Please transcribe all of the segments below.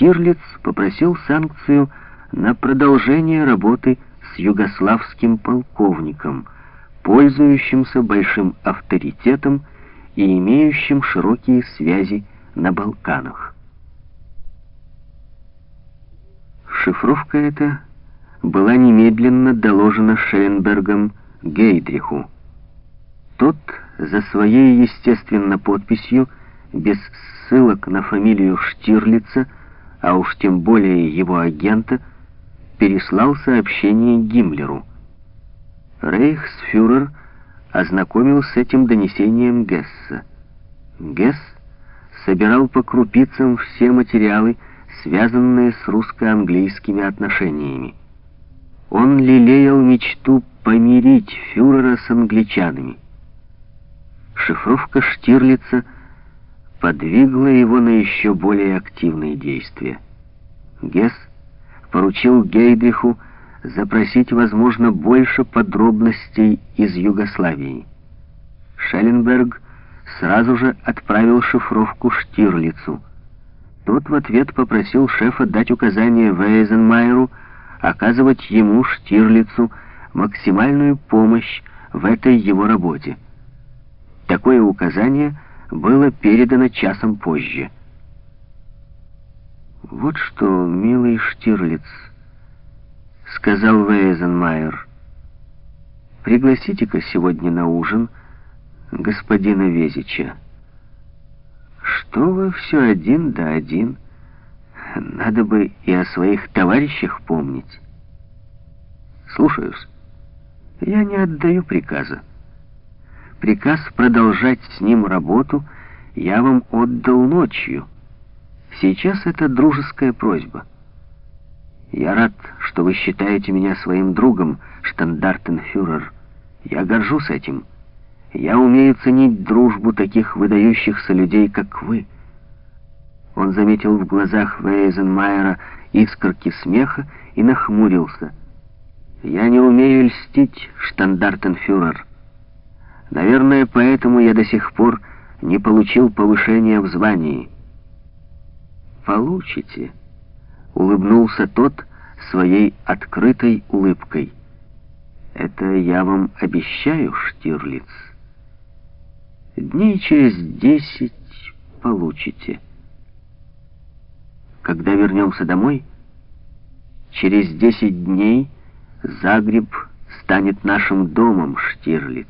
Штирлиц попросил санкцию на продолжение работы с югославским полковником, пользующимся большим авторитетом и имеющим широкие связи на Балканах. Шифровка эта была немедленно доложена Шелленбергом Гейдриху. Тот за своей, естественно, подписью, без ссылок на фамилию Штирлица, а уж тем более его агента, переслал сообщение Гиммлеру. Рейхсфюрер ознакомил с этим донесением Гесса. Гесс собирал по крупицам все материалы, связанные с русско-английскими отношениями. Он лелеял мечту помирить фюрера с англичанами. Шифровка Штирлица подвигла его на еще более активные действия. Гесс поручил Гейдриху запросить, возможно, больше подробностей из Югославии. Шелленберг сразу же отправил шифровку Штирлицу. Тот в ответ попросил шефа дать указание Вейзенмайеру оказывать ему, Штирлицу, максимальную помощь в этой его работе. Такое указание было передано часом позже. «Вот что, милый Штирлиц», — сказал Вейзенмайер, — «пригласите-ка сегодня на ужин господина Везича». «Что вы все один да один? Надо бы и о своих товарищах помнить». «Слушаюсь. Я не отдаю приказа. Приказ продолжать с ним работу я вам отдал ночью». Сейчас это дружеская просьба. Я рад, что вы считаете меня своим другом, штандартенфюрер. Я горжусь этим. Я умею ценить дружбу таких выдающихся людей, как вы. Он заметил в глазах Вейзенмайера искорки смеха и нахмурился. Я не умею льстить, штандартенфюрер. Наверное, поэтому я до сих пор не получил повышения в звании получите», — улыбнулся тот своей открытой улыбкой. «Это я вам обещаю, Штирлиц. Дней через десять получите. Когда вернемся домой, через десять дней Загреб станет нашим домом, Штирлиц.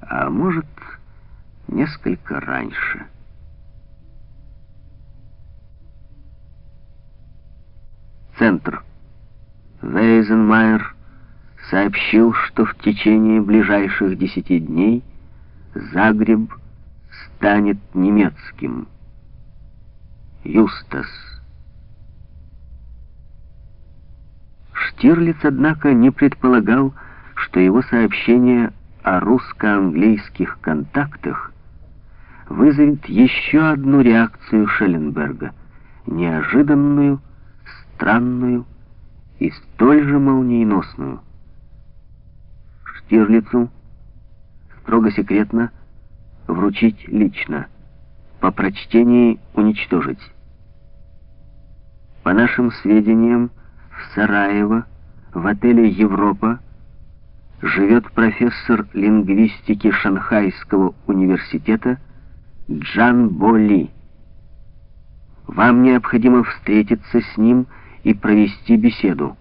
А может, несколько раньше». Центр. Вейзенмайер сообщил, что в течение ближайших десяти дней Загреб станет немецким. Юстас. Штирлиц, однако, не предполагал, что его сообщение о русско-английских контактах вызовет еще одну реакцию Шелленберга, неожиданную странную и столь же молниеносную. Штирлицу строго секретно вручить лично, по прочтении уничтожить. По нашим сведениям, в Сараево, в отеле «Европа» живет профессор лингвистики Шанхайского университета Джан Боли. Вам необходимо встретиться с ним и провести беседу.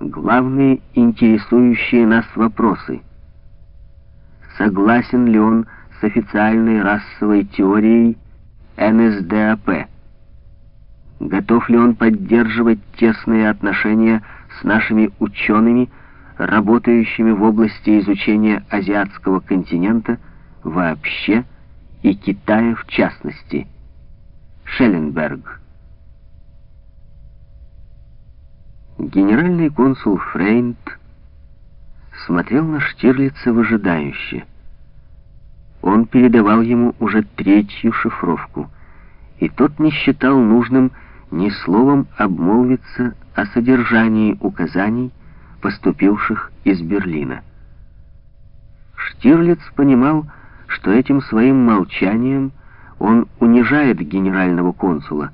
Главные интересующие нас вопросы. Согласен ли он с официальной расовой теорией НСДАП? Готов ли он поддерживать тесные отношения с нашими учеными, работающими в области изучения азиатского континента вообще и Китая в частности? Шелленберг Генеральный консул Фрейнт смотрел на Штирлица выжидающе. Он передавал ему уже третью шифровку, и тот не считал нужным ни словом обмолвиться о содержании указаний, поступивших из Берлина. Штирлиц понимал, что этим своим молчанием Он унижает генерального консула